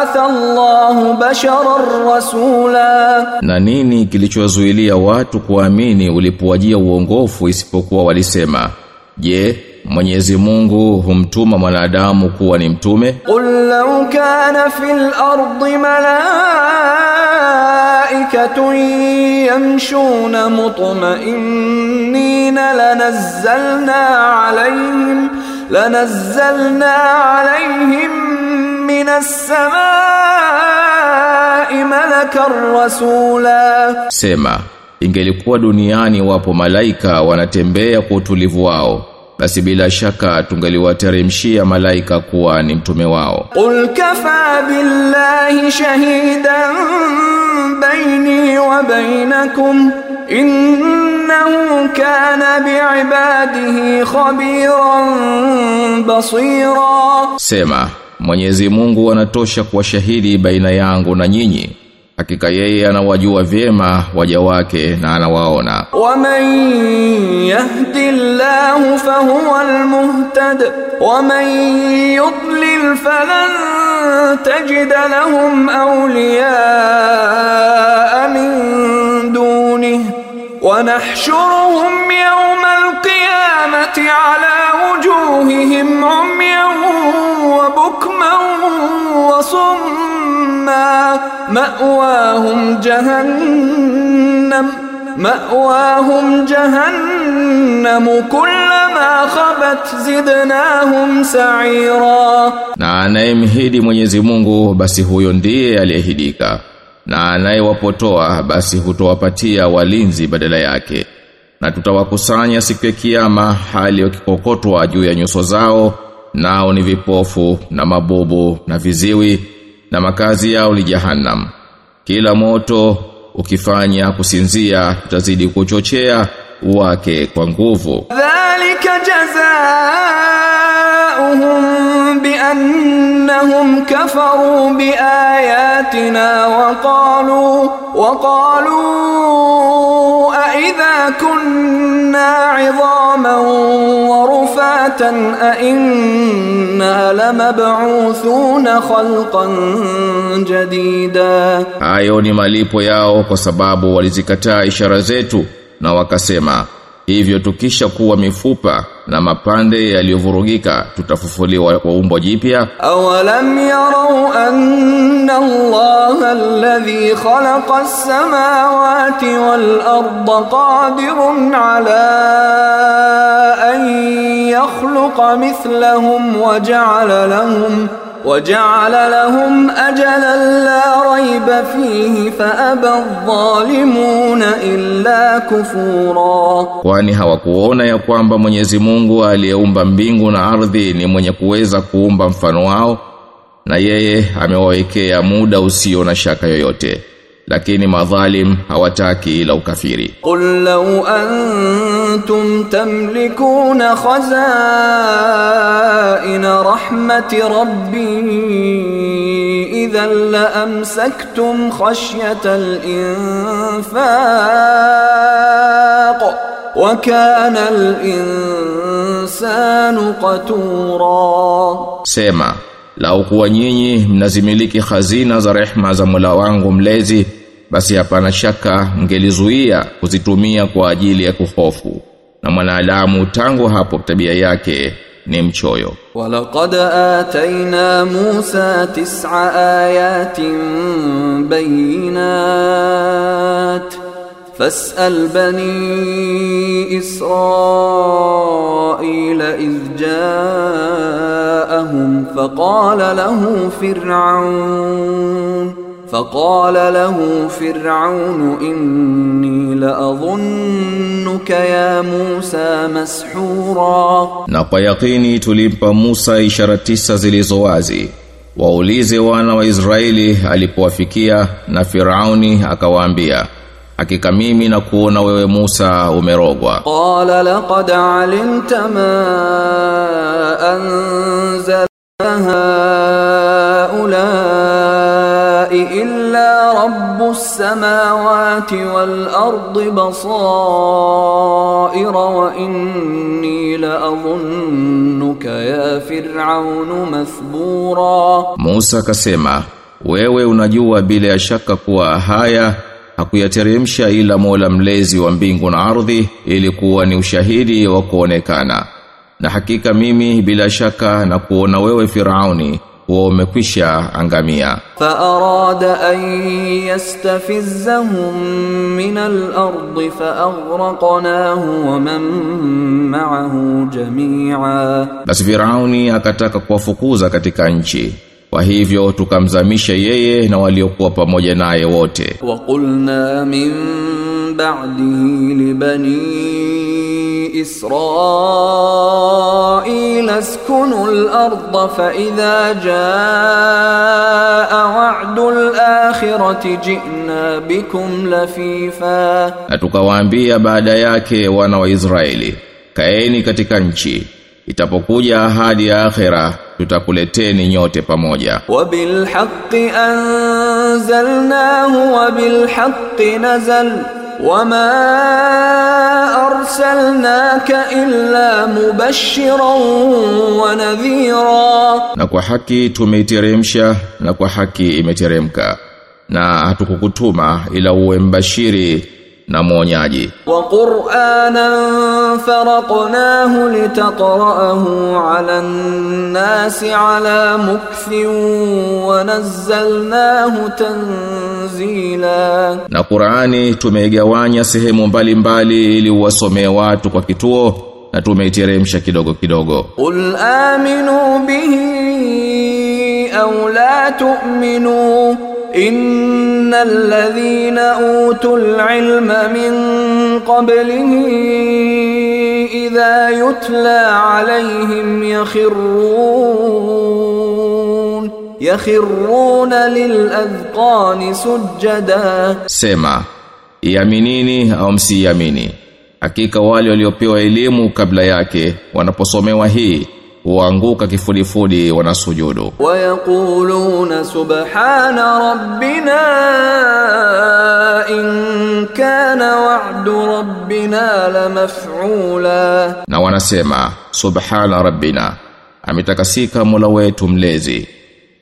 Speaker 2: ba'atha Allahu basharan rasula.
Speaker 1: Na nini kilichozuilia watu kuamini ulipowajia uongofu isipokuwa walisema je Mwenyezi Mungu humtuma mwanadamu kuwa ni mtume?
Speaker 2: Qul law kana fil ardi malaikatun yamshuna mutma'innina lanazzalna alayhim lanazzalna alayhim من السماء ملكا رسولا
Speaker 1: Sema, ingelikuwa duniani wapo malaika wanatembea kwa utulivu wao, basi bila shaka tungeliwateremshia malaika kuwa ni mtume wao.
Speaker 2: قل كفى بالله شهيدا بيني وبينكم إنه كان بعباده خبيرا بصيرا
Speaker 1: Sema, Mwenyezi Mungu anatosha kuwa shahidi baina yangu na nyinyi. Hakika yeye anawajua vyema waja wake na anawaona.
Speaker 2: Wa man yahdi Allahu fa huwa almuhtad wa man yudlil falan tajid lahum awliya min dunihi. ونحشرهم يوم القيامة على وجوههم عميا وبكما وصما مأواهم جهنم مأواهم جهنم كلما خبت زدناهم سعيرا
Speaker 1: Na anayemhidi Mwenyezi Mungu basi huyo ndiye aliyehidika. na anayewapotoa basi hutowapatia walinzi badala yake. Na tutawakusanya siku ya kiyama hali wakikokotwa juu ya nyuso zao nao ni vipofu na mabubu na viziwi na makazi yao ni jahannam. Kila moto ukifanya kusinzia utazidi kuchochea wake kwa nguvu.
Speaker 2: Dhalika jazaa جزاؤهم بأنهم كفروا بآياتنا وقالوا وقالوا أإذا كنا عظاما ورفاتا أإنا لمبعوثون خلقا جديدا
Speaker 1: Hayo ni malipo yao kwa sababu walizikataa ishara zetu na wakasema Hivyo tukisha kuwa mifupa na mapande yaliyovurugika tutafufuliwa kwa umbo jipya.
Speaker 2: Awalam yarau anna Allah alladhi khalaqa as-samawati wal-ardha qadirun ala an yakhluqa mithlahum wa ja'ala lahum وجعل لهم أجلا لا ريب فيه فأبى الظالمون إلا كفورا
Speaker 1: kwani hawakuona ya kwamba Mwenyezi Mungu aliyeumba mbingu na ardhi ni mwenye kuweza kuumba mfano wao na yeye amewawekea muda usio na shaka yoyote lakini madhalim hawataki ila ukafiri
Speaker 2: qul law antum tamlikuna khazaina rahmati rabbi idhan la amsaktum khashyata al-infaq وكان الإنسان قتورا
Speaker 1: سيما Lau kuwa nyinyi mnazimiliki hazina za rehma za Mola wangu mlezi basi hapana shaka mngelizuia kuzitumia kwa ajili ya kuhofu. Na mwanadamu tangu hapo tabia yake ni mchoyo.
Speaker 2: Walaqad atayna Musa tis'a ayatin bayinat فاسأل بني إسرائيل إذ جاءهم فقال له فرعون فقال له فرعون إني لأظنك يا موسى مسحورا.
Speaker 1: نقا يقيني تلمب موسى إشارة تسا زلزوازي وأوليزي وأنا وإسرائيلي ألي بوافكيا نفرعوني أكوانبيا hakika mimi na kuona wewe Musa umerogwa.
Speaker 2: Qala laqad alimta ma anzala haulai illa rabbus samawati wal ardi basaira wa inni la adhunnuka ya fir'aun mathbura.
Speaker 1: Musa akasema, wewe unajua bila shaka kuwa haya hakuyateremsha ila Mola mlezi wa mbingu na ardhi ili kuwa ni ushahidi wa kuonekana. Na hakika mimi bila shaka na kuona wewe Firauni huwa umekwisha angamia.
Speaker 2: Fa arada an yastafizzahum min al-ard fa aghraqnahu wa man ma'ahu jami'a.
Speaker 1: Basi Firauni akataka kuwafukuza katika nchi kwa hivyo tukamzamisha yeye na waliokuwa pamoja naye wote.
Speaker 2: Wa qulna min ba'dihi li bani israila askunu al-ardha fa idha jaa wa'du al-akhirati ji'na bikum lafifa.
Speaker 1: Na tukawaambia baada yake wana wa Israeli kaeni katika nchi itapokuja ahadi ya akhira tutakuleteni nyote pamoja.
Speaker 2: Wabil haqqi anzalnahu wabil haqqi nazal wama arsalnaka illa mubashiran wa nadhira.
Speaker 1: Na kwa haki tumeiteremsha na kwa haki imeteremka. Na hatukukutuma ila uwe mbashiri na mwonyaji.
Speaker 2: Wa qur'anan فرقناه لتقرأه على الناس على مكث ونزلناه تنزيلا
Speaker 1: Na Qur'ani tumeigawanya sehemu mbalimbali ili uwasomee watu kwa kituo na tumeiteremsha kidogo kidogo.
Speaker 2: قل آمنوا به أو لا تؤمنوا إن الذين أوتوا العلم من قبله إذا يتلى عليهم يخرون يخرون للأذقان سجدا.
Speaker 1: سيما يمينيني أو مسي يميني أكيك والي وليو بيو علمو قبل ياكي ونبو وهي huanguka kifudifudi wanasujudu.
Speaker 2: Wayaquluna subhana rabbina in kana wa'du rabbina lamaf'ula.
Speaker 1: Na wanasema subhana rabbina ametakasika mola wetu mlezi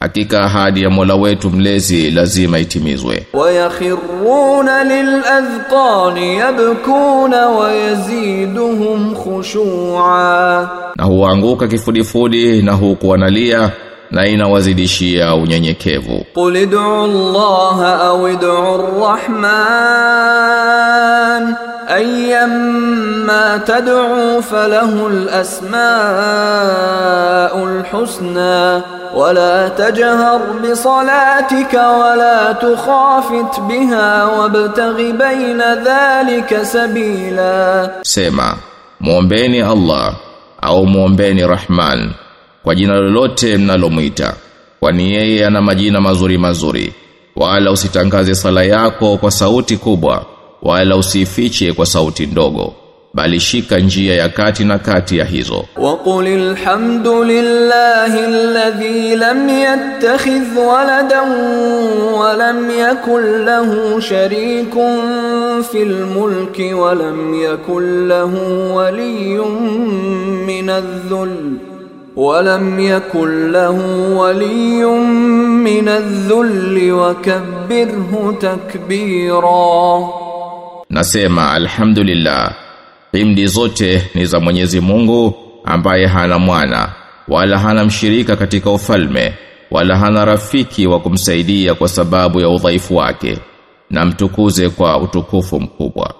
Speaker 1: hakika ahadi ya Mola wetu mlezi lazima itimizwe.
Speaker 2: Wayakhiruna lilazqani yabkuna wayaziduhum khushu'a,
Speaker 1: na huanguka kifudifudi na huku wanalia na inawazidishia unyenyekevu.
Speaker 2: Qul ud'u Allah aw ud'u ar-Rahman أيما تدعوا فله الأسماء الحسنى ولا تجهر بصلاتك ولا تخافت بها وابتغ بين ذلك سبيلا
Speaker 1: Sema, muombeni Allah au muombeni Rahman kwa jina lolote mnalomwita. Kwani yeye ana majina mazuri mazuri. Wala usitangaze sala yako kwa sauti kubwa, wala usifiche kwa sauti ndogo bali shika njia ya kati na kati ya hizo
Speaker 2: waqulil hamdulillahi alladhi lam yattakhidh waladan wa lam yakul lahu sharikun fil mulki wa lam yakul lahu waliyyun min adh-dhull ولم يكن له ولي من الذل وكبره تكبيرا
Speaker 1: Nasema alhamdulillah Himdi zote ni za Mwenyezi Mungu ambaye hana mwana wala hana mshirika katika ufalme wala hana rafiki wa kumsaidia kwa sababu ya udhaifu wake. Na mtukuze kwa utukufu mkubwa